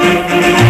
เว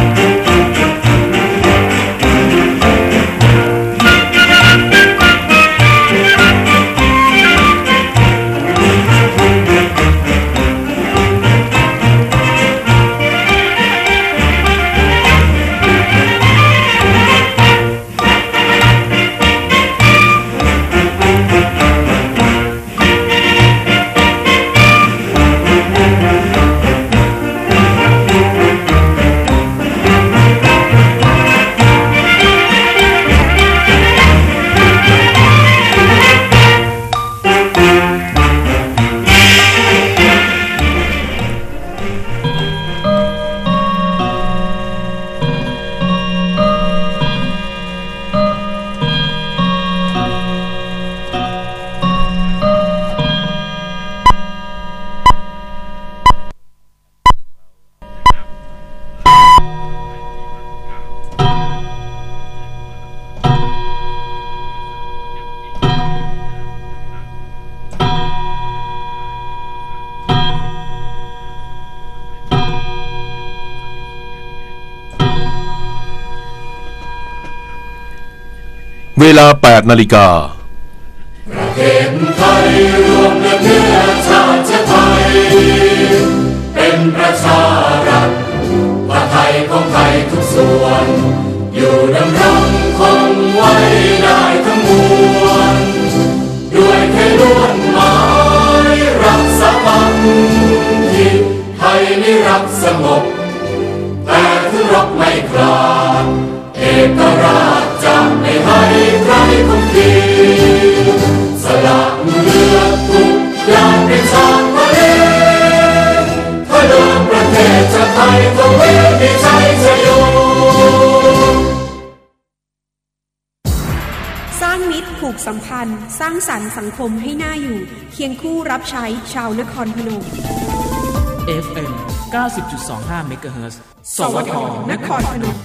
ลา 8 นาฬิกาเห็นไทยรวมเพื่อชาติไทย เป็นประชารัฐผ้าไทยของไทยทุกส่วน อยู่ดำรงคงไว้ได้ทั้งมวล ด้วยเทล้วนหมายรักสามัคคีไทยนิรักสงบแต่ถึงรบไม่กล้าเอกราชจะไม่ห สร้างมิตรผูกสัมพันธ์ สร้างสรรค์สังคมให้น่าอยู่ เคียงคู่รับใช้ชาวนครพนม FM 90.25เมกะเฮิรตซ์สวทนครพนม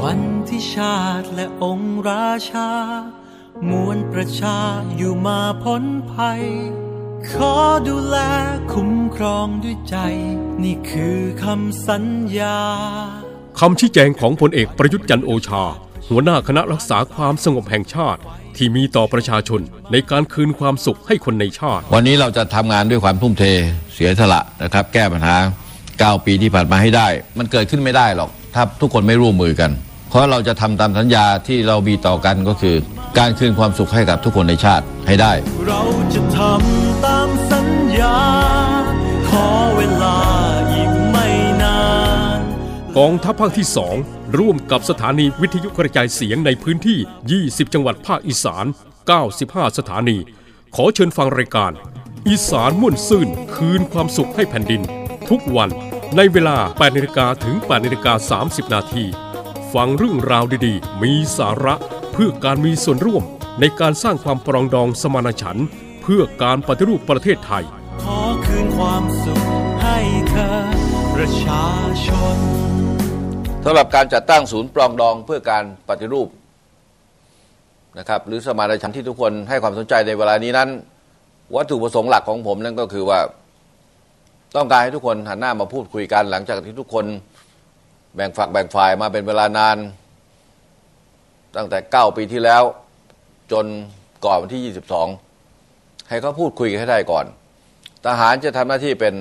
วันที่ชาติและองค์ราชามวลประชาอยู่มาพ้นภัย ขอดูแลคุ้มครองด้วยใจ นี่คือคำสัญญาคำชี้แจงของพลเอกประยุทธ์จันทร์โอชา หัวหน้าคณะรักษาความสงบแห่งชาติ ที่มีต่อประชาชนในการคืนความสุขให้คนในชาติ วันนี้เราจะทำงานด้วยความทุ่มเทเสียสละนะครับ แก้ปัญหา 9 ปีที่ผ่านมาให้ได้ มันเกิดขึ้นไม่ได้หรอก ถ้าทุกคนไม่ร่วมมือกัน เพราะเราจะทำตามสัญญาที่เรามีต่อกันก็คือ การคืนความสุขให้กับทุกคนในชาติให้ได้ เราจะทำตามสัญญา ขอเวลาอีกไม่นานกองทัพภาคที่ 2 ร่วมกับสถานีวิทยุกระจายเสียงในพื้นที่ 20 จังหวัดภาคอีสาน 95 สถานี ขอเชิญฟังรายการ อีสานม่วนซื่นคืนความสุขให้แผ่นดิน ทุกวันในเวลา8นาฬิกาถึง8นาฬิกา30 นาทีฟังเรื่องราวดีๆ มีสาระเพื่อการมีส่วนร่วมในการสร้างความปรองดองสมานฉันท์เพื่อการปฏิรูปประเทศไทย ขอคืนความสุขให้เธอประชาชนสำหรับการจัดตั้งศูนย์ปรองดองเพื่อการปฏิรูปนะครับหรือสมานฉันท์ที่ทุกคนให้ความสนใจในเวลานี้นั้น วัตถุประสงค์หลักของผมนั่นก็คือว่าต้องการให้ทุกคนหันหน้ามาพูดคุยกัน หลังจากที่ทุกคนแบ่งฝักแบ่งฝ่ายมาเป็นเวลานาน ตั้งแต่ 9 ปีที่แล้วจนก่อนวันที่ 22 ให้เขาพูดคุยกันให้ได้ก่อน ทหารจะทำหน้าที่เป็น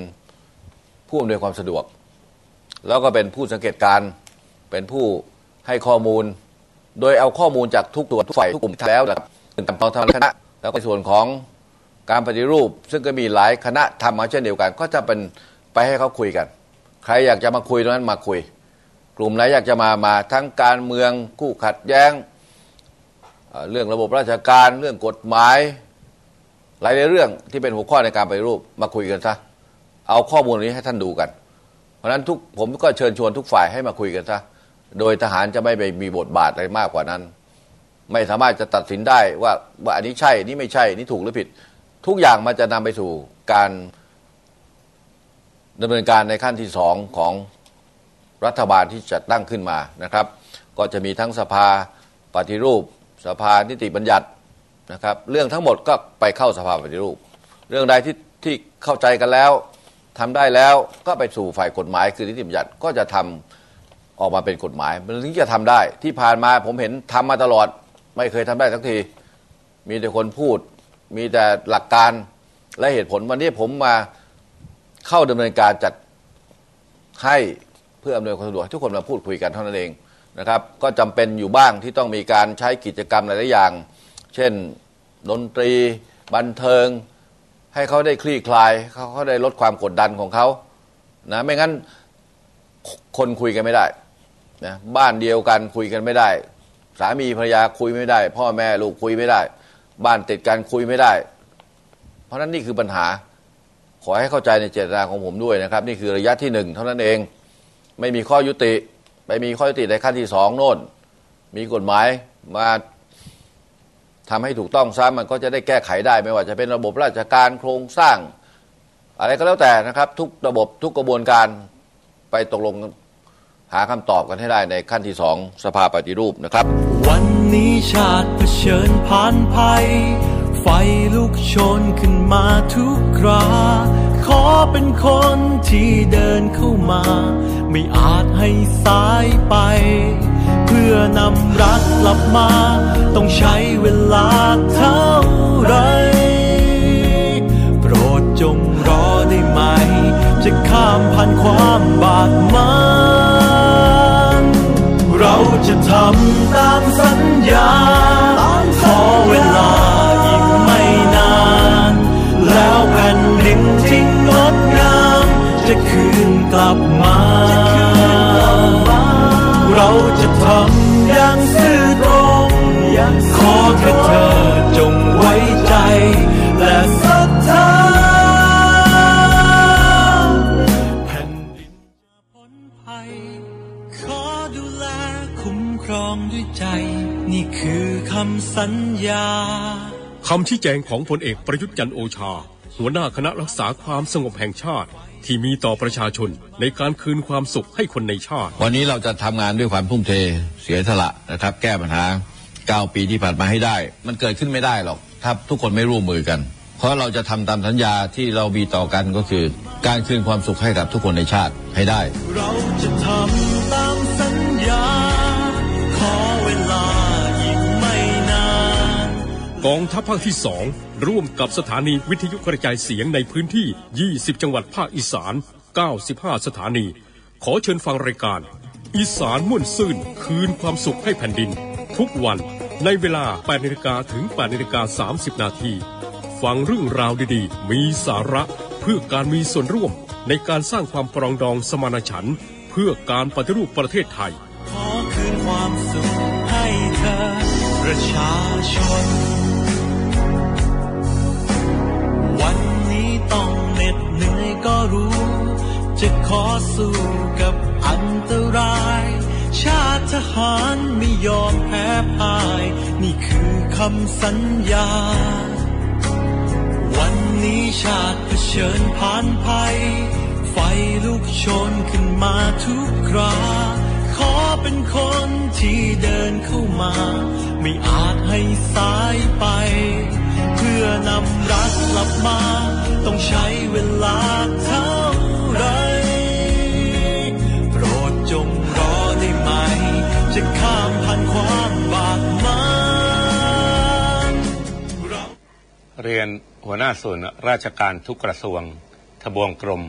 ผู้อำนวยความสะดวก แล้วก็เป็นผู้สังเกตการณ์เป็นผู้ให้ข้อมูล โดยเอาข้อมูลจากทุกตัวทุกฝ่ายทุกกลุ่มแล้วนะครับถึงตอนทางคณะ แล้วก็ในส่วนของการปฏิรูป ซึ่งก็มีหลายคณะทำมาเช่นเดียวกัน ก็จะเป็นไปให้เขาคุยกัน ใครอยากจะมาคุยตรงนั้นมาคุย กลุ่มไหนอยากจะมามาทั้งการเมืองคู่ขัดแย้ง เรื่องระบบราชการเรื่องกฎหมาย หลายๆเรื่องที่เป็นหัวข้อในการไปรูปมาคุยกันซะเอาข้อมูลนี้ให้ท่านดูกัน เพราะฉะนั้นทุกผมก็เชิญชวนทุกฝ่ายให้มาคุยกันซะโดยทหารจะไม่ไปมีบทบาทอะไรมากกว่านั้น ไม่สามารถจะตัดสินได้ว่าว่าอันนี้ใช่นี่ไม่ใช่นี่ถูกหรือผิด ทุกอย่างมันจะนำไปสู่การดำเนินการในขั้นที่สองของรัฐบาลที่จะตั้งขึ้นมานะครับ ก็จะมีทั้งสภาปฏิรูป สภานิติบัญญัติ นะครับเรื่องทั้งหมดก็ไปเข้าสภาปฏิรูป เรื่องใดที่ที่เข้าใจกันแล้วทำได้แล้วก็ไปสู่ฝ่ายกฎหมายคือนิติบัญญัติก็จะทำออกมาเป็นกฎหมายมันถึงจะทำได้ที่ผ่านมาผมเห็นทำมาตลอด ไม่เคยทำได้สักที มีแต่คนพูด มีแต่หลักการและเหตุผลวันนี้ผมมาเข้าดำเนินการจัดให้เพื่ออำนวยความสะดวกทุกคนมาพูดคุยกันเท่านั้นเองนะครับ ก็จำเป็นอยู่บ้างที่ต้องมีการใช้กิจกรรมหลายๆอย่าง เช่นดนตรี บันเทิง ให้เขาได้คลี่คลายเขาเขาได้ลดความกดดันของเขานะไม่งั้นคนคุยกันไม่ได้นะบ้านเดียวกันคุยกันไม่ได้ สามีภรรยาคุยไม่ได้ พ่อแม่ลูกคุยไม่ได้ บ้านติดกันคุยไม่ได้ เพราะฉะนั้นนี่คือปัญหาขอให้เข้าใจในเจตนาของผมด้วยนะครับ นี่คือระยะที่หนึ่งเท่านั้นเองไม่มีข้อยุติ ไปมีข้อยุติในขั้นที่สองโน่น มีกฎหมายมา ทำให้ถูกต้องซ้ำมันก็จะได้แก้ไขได้ไม่ว่าจะเป็นระบบราชการโครงสร้าง อะไรก็แล้วแต่นะครับ ทุกระบบทุกกระบวนการไปตกลงหาคำตอบกันให้ได้ในขั้นที่สองสภาปฏิรูปนะครับ วันนี้ชาติเผชิญผ่านภัย ไฟลุกโชนขึ้นมาทุกครา ขอเป็นคนที่เดินเข้ามา ไม่อาจให้สายไป พื่อนำรักกลับมา ต้องใช้เวลาเท่าไร โปรดจงรอได้ไหม จะข้ามผ่านความบาดหมางเราจะทำตามสัญญา ขอเวลาอีกไม่นาน แล้วแผ่นดินที่งดงาม จะคืนกลับมา คุ้มครองด้วยใจ นี่คือคำสัญญาคำชี้แจงของพลเอกประยุทธ์จันทร์โอชา หัวหน้าคณะรักษาความสงบแห่งชาติ ที่มีต่อประชาชนในการคืนความสุขให้คนในชาติ วันนี้เราจะทำงานด้วยความทุ่มเทเสียสละนะครับ แก้ปัญหา 9 ปีที่ผ่านมาให้ได้ มันเกิดขึ้นไม่ได้หรอกถ้าทุกคนไม่ร่วมมือกัน เพราะเราจะทำตามสัญญาที่เรามีต่อกันก็คือ การคืนความสุขให้กับทุกคนในชาติให้ได้ เราจะทำตามสัญ กองทัพภาคที่สองร่วมกับสถานีวิทยุกระจายเสียงในพื้นที่ 20 จังหวัดภาคอีสาน 95 สถานี ขอเชิญฟังรายการ อีสานม่วนซื่น คืนความสุขให้แผ่นดิน ทุกวันในเวลา8นาฬิกาถึง8นาฬิกา30 นาที ฟังเรื่องราวดีๆ มีสาระเพื่อการมีส่วนร่วมในการสร้างความปรองดองสมานฉันท์เพื่อการปฏิรูปประเทศไทย ขอคืนความสุขให้เธอประชาชน รู้ จะขอสู้กับอันตราย ชาติทหารไม่ยอมแพ้พ่าย นี่คือคำสัญญา วันนี้ชาติเผชิญผ่านภัย ไฟลุกโชนขึ้นมาทุกครา ขอเป็นคนที่เดินเข้ามา ไม่อาจให้สายไป พื่อนำรักกลับมา ต้องใช้เวลาเท่าไร โปรดจงรอได้ไหม จะข้ามผ่านความบาดมาเราเรียนหัวหน้าส่วนราชการทุกกระทรวง ทบวงกรม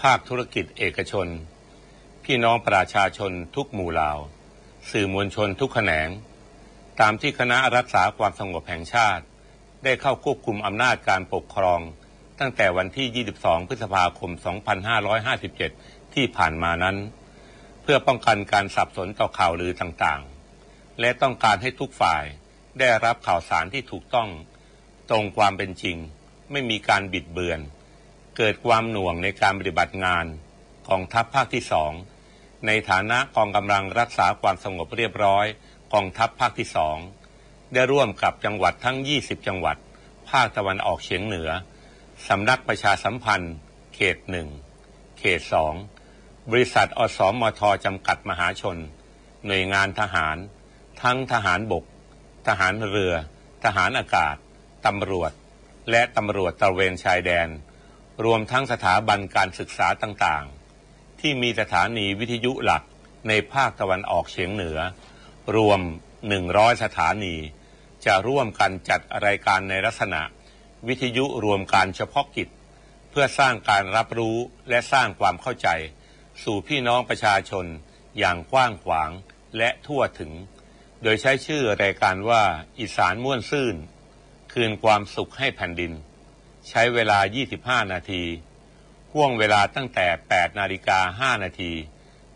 ภาคธุรกิจเอกชน พี่น้องประชาชนทุกหมู่เหล่า สื่อมวลชนทุกแขนง ตามที่คณะรักษาความสงบแห่งชาติ ได้เข้าควบคุมอำนาจการปกครอง ตั้งแต่วันที่ 22 พฤษภาคม 2557 ที่ผ่านมานั้น เพื่อป้องกันการสับสนต่อข่าวลือต่างๆ และต้องการให้ทุกฝ่ายได้รับข่าวสารที่ถูกต้อง ตรงความเป็นจริง ไม่มีการบิดเบือน เกิดความหน่วงในการปฏิบัติงานกองทัพภาคที่สองในฐานะกองกำลังรักษาความสงบเรียบร้อยกองทัพภาคที่สอง ได้ร่วมกับจังหวัดทั้ง 20 จังหวัด ภาคตะวันออกเฉียงเหนือ สำนักประชาสัมพันธ์ เขตหนึ่ง เขตสอง บริษัทอสมทจำกัดมหาชน หน่วยงานทหาร ทั้งทหารบก ทหารเรือ ทหารอากาศ ตำรวจ และตำรวจตระเวนชายแดน รวมทั้งสถาบันการศึกษาต่างๆ ที่มีสถานีวิทยุหลักในภาคตะวันออกเฉียงเหนือ รวม 100 สถานี จะร่วมกันจัดรายการในลักษณะ วิทยุรวมการเฉพาะกิจ เพื่อสร้างการรับรู้และสร้างความเข้าใจ สู่พี่น้องประชาชนอย่างกว้างขวางและทั่วถึง โดยใช้ชื่อรายการว่าอีสานม่วนซื่น คืนความสุขให้แผ่นดิน ใช้เวลา 25 นาทีห่วงเวลาตั้งแต่ 8 นาฬิกา 5 นาที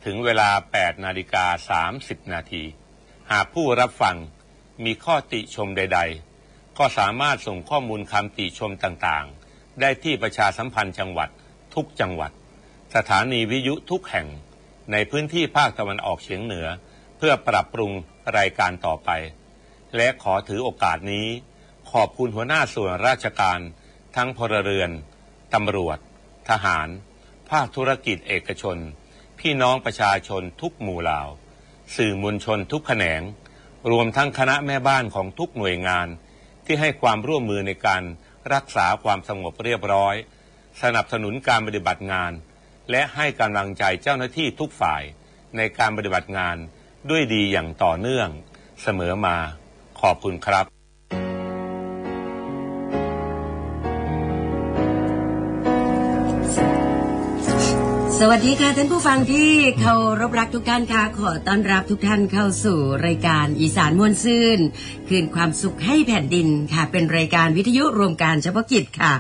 ถึงเวลา 8 นาฬิกา 30 นาที หากผู้รับฟัง มีข้อติชมใด ๆ ก็สามารถส่งข้อมูลคำติชมต่างๆ ได้ที่ประชาสัมพันธ์จังหวัดทุกจังหวัด สถานีวิทยุทุกแห่ง ในพื้นที่ภาคตะวันออกเฉียงเหนือ เพื่อปรับปรุงรายการต่อไป และขอถือโอกาสนี้ ขอบคุณหัวหน้าส่วนราชการ ทั้งพลเรือนตำรวจ ทหาร ภาคธุรกิจเอกชน พี่น้องประชาชนทุกหมู่เหล่า สื่อมวลชนทุกแขนง รวมทั้งคณะแม่บ้านของทุกหน่วยงาน ที่ให้ความร่วมมือในการรักษาความสงบเรียบร้อย สนับสนุนการปฏิบัติงาน และให้กำลังใจเจ้าหน้าที่ทุกฝ่ายในการปฏิบัติงานด้วยดีอย่างต่อเนื่อง เสมอมาขอบคุณครับ สวัสดีค่ะท่านผู้ฟังที่เคารพรักทุกท่านค่ะ ขอต้อนรับทุกท่านเข้าสู่รายการอีสานมวนซื่น คืนความสุขให้แผ่นดินค่ะ เป็นรายการวิทยุรวมการเฉพาะกิจค่ะ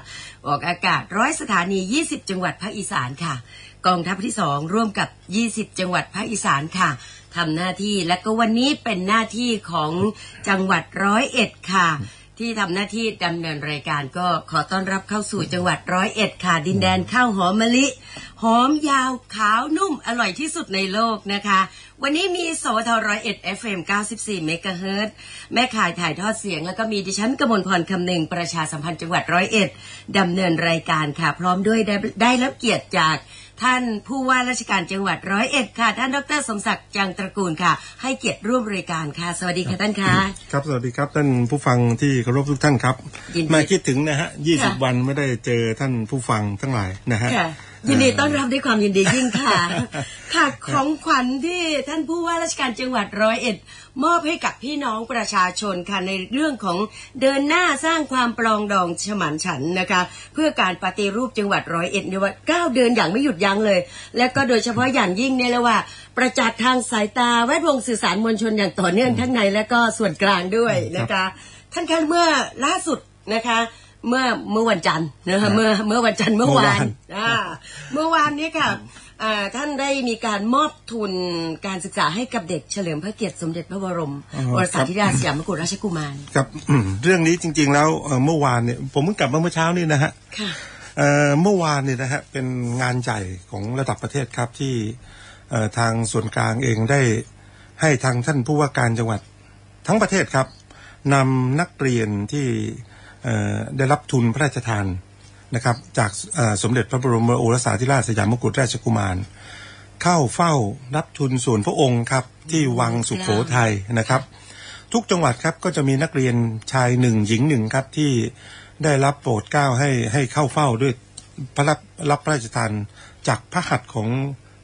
ออกอากาศร้อยสถานี 20 จังหวัดภาคอีสานค่ะ กองทัพที่สองร่วมกับ 20 จังหวัดภาคอีสานค่ะทำหน้าที่และก็วันนี้เป็นหน้าที่ของจังหวัดร้อยเอ็ดค่ะ ที่ทำหน้าที่ดำเนินรายการก็ขอต้อนรับเข้าสู่จังหวัดร้อยเอ็ดค่ะดินแดนข้าวหอมมะลิ หอมยาวขาวนุ่มอร่อยที่สุดในโลกนะคะ วันนี้มีสวทร้อยเอ็ด FM 94เมกะเฮิรตซ์แม่ข่ายถ่ายทอดเสียง แล้วก็มีดิฉันกมลพรคำหนึ่งประชาสัมพันธ์จังหวัดร้อยเอ็ดดำเนินรายการค่ะ พร้อมด้วยได้ได้รับเกียรติจาก ท่านผู้ว่าราชการจังหวัดร้อยเอ็ดค่ะ ท่านดรสมศักดิ์จังตระกูลค่ะ ให้เกียรติร่วมรายการค่ะ สวัสดีค่ะท่านคะครับสวัสดีครับท่านผู้ฟังที่เคารพทุกท่านครับยินดีมาคิดถึงนะฮะยี่สิบค่ะวันไม่ได้เจอท่านผู้ฟังทั้งหลายนะฮะค่ะ ยินดีต้อนรับด้วยความยินดียิ่งค่ะ ค่ะของขวัญที่ท่านผู้ว่าราชการจังหวัดร้อยเอ็ด มอบให้กับพี่น้องประชาชนค่ะในเรื่องของเดินหน้าสร้างความปรองดองฉมานฉันนะคะ เพื่อการปฏิรูปจังหวัดร้อยเอ็ดเนี่ยว่าก้าวเดินอย่างไม่หยุดยั้งเลย และก็โดยเฉพาะอย่างยิ่งเนี่ยเลยว่า ประจักษ์ทางสายตาแวดวงสื่อสารมวลชนอย่างต่อเนื่องทั้งในและก็ส่วนกลางด้วยนะคะ ท่านคะเมื่อล่าสุดนะคะ เมื่อเมื่อวันจันทร์นะคะเมื่อเมื่อวันจันทร์เมื่อวานอ่าเมื่อวานนี้ค่ะอ่าท่านได้มีการมอบทุนการศึกษาให้กับเด็กเฉลิมพระเกียรติสมเด็จพระบรมอ๋อโอรสาธิราชสยามกุฎราชกุมารครับอืมเรื่องนี้จริง ๆ แล้วเอ่อเมื่อวานเนี่ยผมเพิ่งกลับมาเมื่อเช้านี่นะฮะค่ะเอ่อเมื่อวานเนี่ยนะฮะเป็นงานใหญ่ของระดับประเทศครับที่เอ่อทางส่วนกลางเองได้ให้ทางท่านผู้ว่าการจังหวัดทั้งประเทศครับนำนักเรียนที่เอ่อ ได้รับทุนพระราชทานนะครับจากเอ่อสมเด็จพระบรมโอรสาธิราชสยามกุฎราชกุมาร เข้าเฝ้ารับทุนส่วนพระองค์ครับที่วังสุขโขทัยนะครับ ทุกจังหวัดครับก็จะมีนักเรียนชายหนึ่งหญิงหนึ่งครับที่ได้รับโปรดเกล้าให้ให้เข้าเฝ้าด้วยพระรับรับพระราชทานจากพระหัตถ์ของ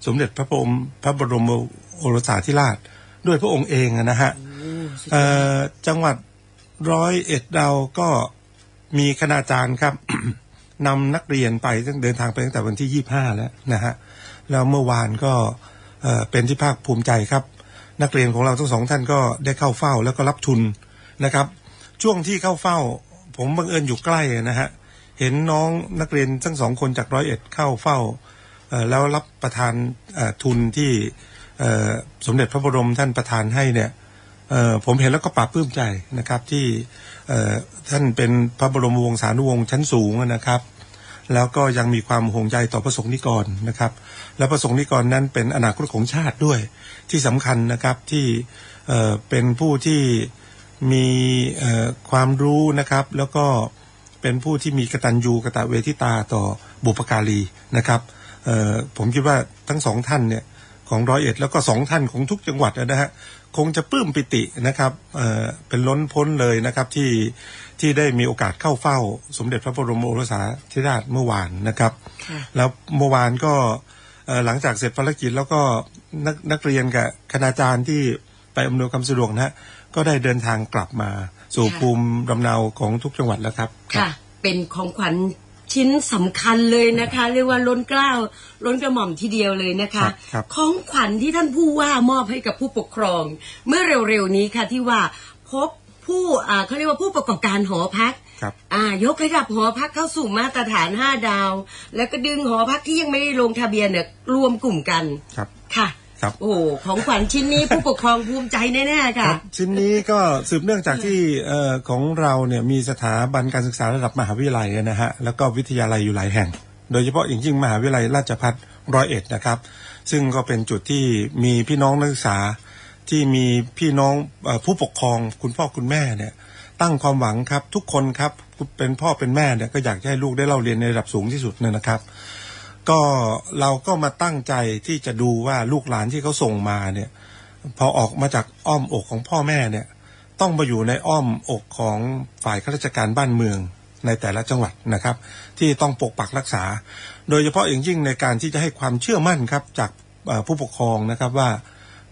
สมเด็จพระบรมพระบรมโอรสาธิราชด้วยพระองค์เองนะฮะเอ่อจังหวัดร้อยเอ็ดเราก็ มีคณาจารย์ครับนำนักเรียนไปตั้งเดินทางไปตั้งแต่วันที่ยี่ห้าแล้วนะฮะแล้วเมื่อวานก็เป็นที่ภาคภูมิใจครับ นักเรียนของเราทั้งสองท่านก็ได้เข้าเฝ้าแล้วก็รับทุนนะครับ ช่วงที่เข้าเฝ้า ผมบังเอิญอยู่ใกล้นะฮะเห็นน้องนักเรียนทั้งสองคนจากร้อยเอ็ดเข้าเฝ้าแล้วรับประทานทุนที่สมเด็จพระบรมท่านประทานให้เนี่ย ผมเห็นแล้วก็ปลาบปลื้มใจนะครับที่ท่านเป็นพระบรมวงศานุวงศ์ชั้นสูงนะครับ แล้วก็ยังมีความห่วงใยต่อพระสงฆ์นิกรนะครับ และพระสงฆ์นิกรนั้นเป็นอนาคตของชาติด้วยที่สำคัญนะครับที่เเป็นผู้ที่มีความรู้นะครับ แล้วก็เป็นผู้ที่มีกตัญญูกตเวทิตาต่อบุปการีนะครับผมคิดว่าทั้งสองท่านเนี่ยของร้อยเอ็ดแล้วก็สองท่านของทุกจังหวัดนะฮะ คงจะปลื้มปิตินะครับเอ่อเป็นล้นพ้นเลยนะครับที่ที่ได้มีโอกาสเข้าเฝ้า สมเด็จพระบรมโอรสาธิราชเมื่อวานนะครับค่ะแล้วเมื่อวานก็เอ่อหลังจากเสร็จภารกิจแล้วก็นักนักเรียนกับคณาจารย์ที่ไปอำนวยความสะดวกนะฮะก็ได้เดินทางกลับมาสู่ค่ะภูมิลำเนาของทุกจังหวัดแล้วครับ ค่ะ เป็นของขวัญ ชิ้นสำคัญเลยนะคะ เรียกว่าล้นเกล้าล้นกระหม่อมทีเดียวเลยนะคะครับครับของขวัญที่ท่านผู้ว่ามอบให้กับผู้ปกครอง เมื่อเร็วๆนี้ค่ะที่ว่าพบผู้อ่าเขาเรียกว่าผู้ประกอบการหอพักครับอ่ายกระดับหอพักเข้าสู่มาตรฐาน5ดาว แล้วก็ดึงหอพักที่ยังไม่ได้ลงทะเบียนเนี่ยรวมกลุ่มกันครับค่ะ ครับโอ้โหของขวัญชิ้นนี้ผู้ปกครองภูมิใจแน่ๆคค่ะรับชิ้นนี้ก็สืบเนื่องจากที่เอ่อของเราเนี่ยมีสถาบันการศึกษาระดับมหาวิทยาลัยนะฮะแล้วก็วิทยาลัยอยู่หลายแห่ง โดยเฉพาะอย่างยิ่งมหาวิทยาลัยราชภัฏร้อยเอ็ดนะครับ ซึ่งก็เป็นจุดที่มีพี่น้องนักศึกษาที่มีพี่น้องเอ่อผู้ปกครองคุณพ่อคุณแม่เนี่ยตั้งความหวังครับทุกคนครับเป็นพ่อเป็นแม่เนี่ยก็อยากจะให้ลูกได้เล่าเรียนในระดับสูงที่สุดเนี่ยนะครับ ก็เราก็มาตั้งใจที่จะดูว่าลูกหลานที่เขาส่งมาเนี่ย พอออกมาจากอ้อมอกของพ่อแม่เนี่ย ต้องมาอยู่ในอ้อมอกของฝ่ายข้าราชการบ้านเมืองในแต่ละจังหวัดนะครับ ที่ต้องปกปักรักษา โดยเฉพาะอย่างยิ่งในการที่จะให้ความเชื่อมั่นครับจากผู้ปกครองนะครับว่า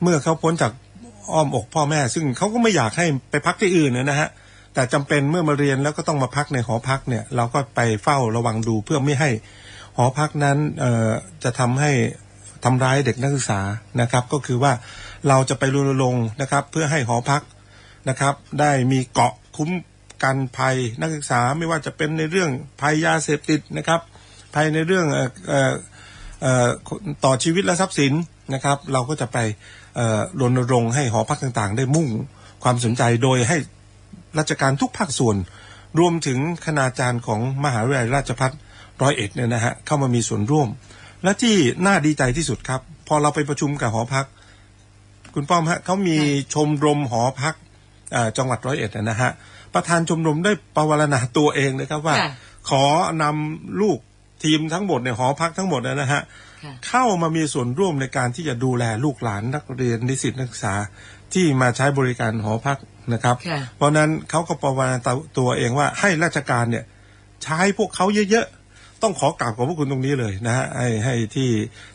เมื่อเขาพ้นจากอ้อมอกพ่อแม่ ซึ่งเขาก็ไม่อยากให้ไปพักที่อื่นนะฮะแต่จำเป็นเมื่อมาเรียนแล้วก็ต้องมาพักในหอพักเนี่ย เราก็ไปเฝ้าระวังดูเพื่อไม่ให้ หอพักนั้นจะทำให้ทำร้ายเด็กนักศึกษานะครับ ก็คือว่าเราจะไปรณรงค์นะครับ เพื่อให้หอพักนะครับ ได้มีเกาะคุ้มกันภัยนักศึกษาไม่ว่าจะเป็นในเรื่องภัยยาเสพติดนะครับภัยในเรื่องออต่อชีวิตและทรัพย์สินนะครับ เราก็จะไปรณรงค์ให้หอพักต่างๆ ได้มุ่งความสนใจโดยให้ราชการทุกภาคส่วน รวมถึงคณาจารย์ของมหาวิทยาลัยราชภัฏ ร้อยเอ็ดเนี่ยนะฮะเข้ามามีส่วนร่วม และที่น่าดีใจที่สุดครับ พอเราไปประชุมกับหอพัก คุณป้อมฮะเขามีชมรมหอพักเอ่อจังหวัดร้อยเอ็ดนะฮะประธานชมรมได้ประวารณาตัวเองนะครับว่าค่ะขอนำลูกทีมทั้งหมดในหอพักทั้งหมดนะฮะค่ะเข้ามามีส่วนร่วมในการที่จะดูแลลูกหลานนักเรียนนิสิตนักศึกษาที่มาใช้บริการหอพักนะครับค่ะเพราะฉะนั้นเขาก็ประวารณาตัวเองว่าให้ราชการเนี่ย ใช้พวกเขาเยอะๆ ต้องขอกราบขอบพระคุณตรงนี้เลยนะฮะให้ให้ที่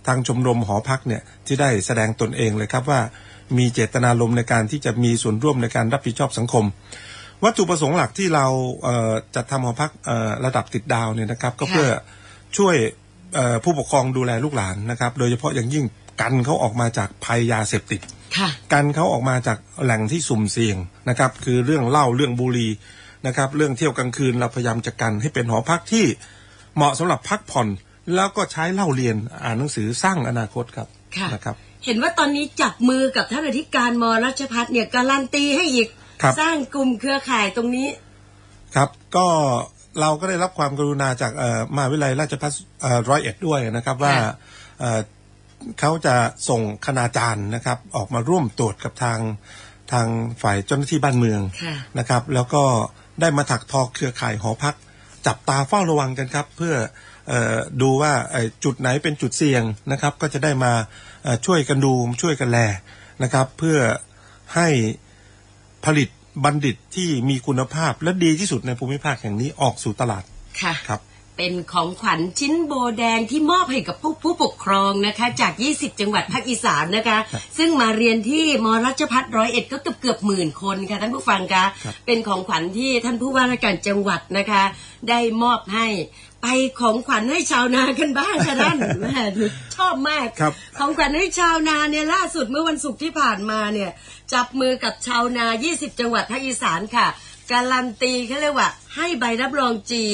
ทางชมรมหอพักเนี่ยที่ได้แสดงตนเองเลยครับว่า มีเจตนารมณ์ในการที่จะมีส่วนร่วมในการรับผิดชอบสังคม วัตถุประสงค์หลักที่เราเอ่อจัดทำหอพักเอ่อระดับติดดาวเนี่ยนะครับ ก็เพื่อช่วยเอ่อผู้ปกครองดูแลลูกหลานนะครับ โดยเฉพาะอย่างยิ่งกันเขาออกมาจากภัยยาเสพติดค่ะกันเขาออกมาจากแหล่งที่สุ่มเสี่ยงนะครับ คือเรื่องเหล้าเรื่องบุหรี่นะครับ เรื่องเที่ยวกลางคืนเราพยายามจะกันให้เป็นหอพักที่ เหมาะสำหรับพักผ่อน แล้วก็ใช้เล่าเรียนอ่านหนังสือสร้างอนาคตครับค่ะนะครับ เห็นว่าตอนนี้จับมือกับท่านอธิการมรัชพัฒน์เนี่ยการันตีให้อีกครับสร้างกลุ่มเครือข่ายตรงนี้ ครับก็เราก็ได้รับความกรุณาจากเอ่อมหาวิทยาลัยราชภัฏเอ่อร้อยเอ็ดด้วยนะครับว่าค่ะเอ่อเขาจะส่งคณาจารย์นะครับ ออกมาร่วมตรวจกับทางทางฝ่ายเจ้าหน้าที่บ้านเมืองค่ะนะครับ แล้วก็ได้มาถักทอเครือข่ายหอพัก จับตาเฝ้าระวังกันครับ เพื่อเออดูว่าเอ่อจุดไหนเป็นจุดเสี่ยงนะครับ ก็จะได้มาเอ่อช่วยกันดูช่วยกันแลนะครับ เพื่อให้ผลิตบัณฑิตที่มีคุณภาพและดีที่สุดในภูมิภาคแห่งนี้ออกสู่ตลาดค่ะครับ เป็นของขวัญชิ้นโบแดงที่มอบให้กับผู้ผู้ปกครองนะคะ จาก 20 จังหวัดภาคอีสานนะคะ ซึ่งมาเรียนที่มรัชพัฒน์ร้อยเอ็ดก็เกือบเกือบหมื่นคนค่ะท่านผู้ฟังคะเป็นของขวัญที่ท่านผู้ว่าราชการจังหวัดนะคะ ได้มอบให้ไปของขวัญให้ชาวนากันบ้างค่ะท่านแม่หนูชอบมากครับของขวัญให้ชาวนาเนี่ยล่าสุดเมื่อวันศุกร์ที่ผ่านมาเนี่ยจับมือกับชาวนา 20 จังหวัดภาคอีสานค่ะ การันตีเขาเรียกว่า ให้ใบรับรองจี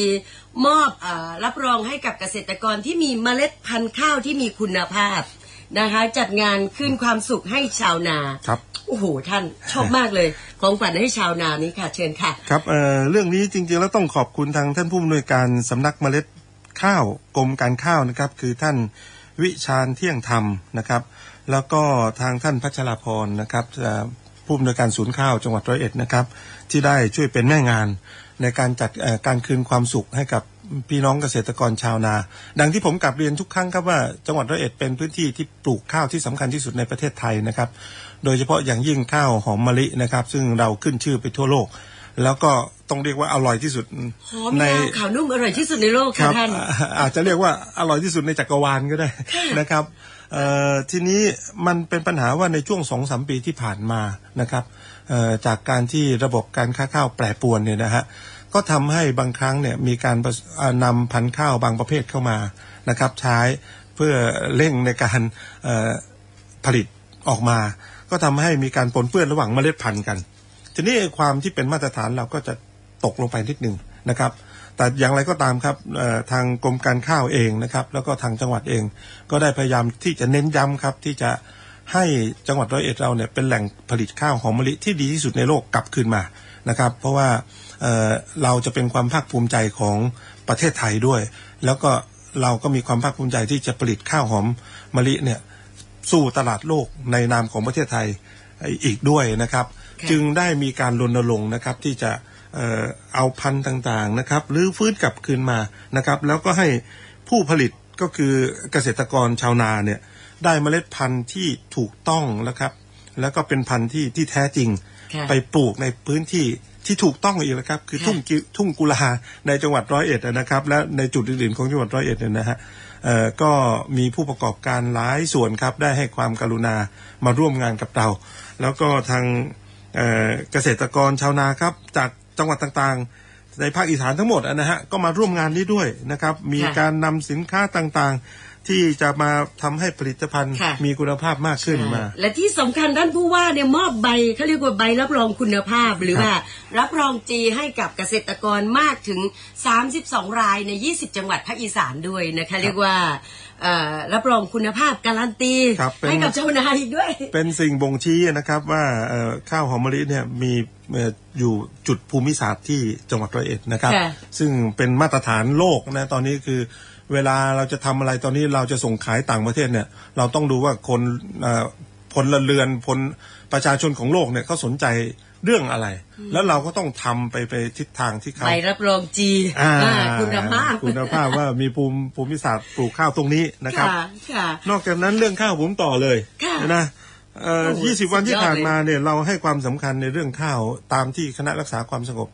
มอบอารับรองให้กับเกษตรกรที่มีเมล็ดพันธุ์ข้าวที่มีคุณภาพนะคะ จัดงานขึ้นความสุขให้ชาวนาครับโอ้โหท่านชอบมากเลยของขวัญให้ชาวนานี้ค่ะ เชิญค่ะ ครับเอ่อเรื่องนี้จริงๆแล้วต้องขอบคุณทางท่านผู้อำนวยการสำนักเมล็ดข้าวกรมการข้าวนะครับ คือท่านวิชาญเที่ยงธรรมนะครับ แล้วก็ทางท่านพัชราพรนะครับเอ่อ ผู้อำนวยการศูนย์ข้าวจังหวัดร้อยเอ็ดนะครับ ที่ได้ช่วยเป็นแม่งานในการจัดเอ่อการคืนความสุขให้กับพี่น้องเกษตรกรชาวนา ดังที่ผมกลับเรียนทุกครั้งครับว่าจังหวัดร้อยเอ็ดเป็นพื้นที่ที่ปลูกข้าวที่สำคัญที่สุดในประเทศไทยนะครับ โดยเฉพาะอย่างยิ่งข้าวหอมมะลินะครับ ซึ่งเราขึ้นชื่อไปทั่วโลก แล้วก็ต้องเรียกว่าอร่อยที่สุดหอมยาวขาวนุ่มอร่อยที่สุดในโลกคค่ะรับท่านอ่าอาจจะเรียกว่าอร่อยที่สุดในจักรวาลก็ได้นะครับเอ่อ ทีนี้มันเป็นปัญหาว่าในช่วงสองสามปีที่ผ่านมานะครับจากการที่ระบบการค้าข้าวแปรปรวนเนี่ยนะฮะก็ทำให้บางครั้งเนี่ยมีการนำพันธุ์ข้าวบางประเภทเข้ามานะครับ ใช้เพื่อเร่งในการผลิตออกมา ก็ทำให้มีการปนเปื้อนระหว่างเมล็ดพันธุ์กัน ทีนี้ความที่เป็นมาตรฐานเราก็จะตกลงไปนิดหนึ่งนะครับ แต่อย่างไรก็ตามครับเอ่อทางกรมการข้าวเองนะครับ แล้วก็ทางจังหวัดเอง ก็ได้พยายามที่จะเน้นย้ำครับที่จะให้จังหวัดร้อยเอ็ดเราเนี่ยเป็นแหล่งผลิตข้าวหอมมะลิที่ดีที่สุดในโลกกลับคืนมานะครับ เพราะว่าเอ่อเราจะเป็นความภาคภูมิใจของประเทศไทยด้วย แล้วก็เราก็มีความภาคภูมิใจที่จะผลิตข้าวหอมมะลิเนี่ยสู่ตลาดโลกในนามของประเทศไทยอีกด้วยนะครับค่ะจึงได้มีการรณรงค์นะครับที่จะ เอ่อเอาพันธุ์ต่างๆนะครับหรือฟื้นกลับคืนมานะครับ แล้วก็ให้ผู้ผลิตก็คือเกษตรกรชาวนาเนี่ยได้เมล็ดพันธุ์ที่ถูกต้องนะครับ แล้วก็เป็นพันธุ์ที่ที่แท้จริงค่ะไปปลูกในพื้นที่ที่ถูกต้องอีกแล้วครับ คือค่ะทุ่งกิทุ่งกุลาในจังหวัดร้อยเอ็ดนะครับ และในจุดอื่นๆของจังหวัดร้อยเอ็ดเนี่ยนะฮะเอ่อก็มีผู้ประกอบการหลายส่วนครับ ได้ให้ความกรุณามาร่วมงานกับเรา แล้วก็ทางเอ่อเกษตรกรชาวนาครับจาก จังหวัดต่างๆ ในภาคอีสานทั้งหมดอะนะฮะก็มาร่วมงานนี้ด้วยนะครับ มีค่ะการนำสินค้าต่างๆ ที่จะมาทำให้ผลิตภัณฑ์ค่ะมีคุณภาพมากขึ้นมา และที่สำคัญท่านผู้ว่าเนี่ยมอบใบเขาเรียกว่าใบรับรองคุณภาพหรือครับว่ารับรองจีให้กับเกษตรกรมากถึง 32 รายใน 20 จังหวัดภาคอีสานด้วยนะคะเรียกว่าเอ่อรับรองคุณภาพการันตีครับเป็นให้กับชาวนาอีกด้วย เป็นสิ่งบ่งชี้นะครับว่าเอ่อข้าวหอมมะลิเนี่ยมีเอ่ออยู่จุดภูมิศาสตร์ที่จังหวัดร้อยเอ็ดนะครับค่ะซึ่งเป็นมาตรฐานโลกนะตอนนี้คือ เวลาเราจะทำอะไรตอนนี้เราจะส่งขายต่างประเทศเนี่ย เราต้องดูว่าคนเอ่อพลเรือนพลประชาชนของโลกเนี่ยเขาสนใจเรื่องอะไร แล้วเราก็ต้องทำไปไปทิศทางที่เขาใบรับรองจีอ่าอ่าคุณภาพคุณภาพว่ามีภูมิภูมิศาสตร์ปลูกข้าวตรงนี้นะครับค่ะค่ะนอกจากนั้นเรื่องข้าวผมต่อเลยค่ะนะเอ่อโอ้โหยี่สิบวันที่สุดยอดผ่านเลยมาเนี่ยเราให้ความสำคัญในเรื่องข้าวตามที่คณะรักษาความสงบ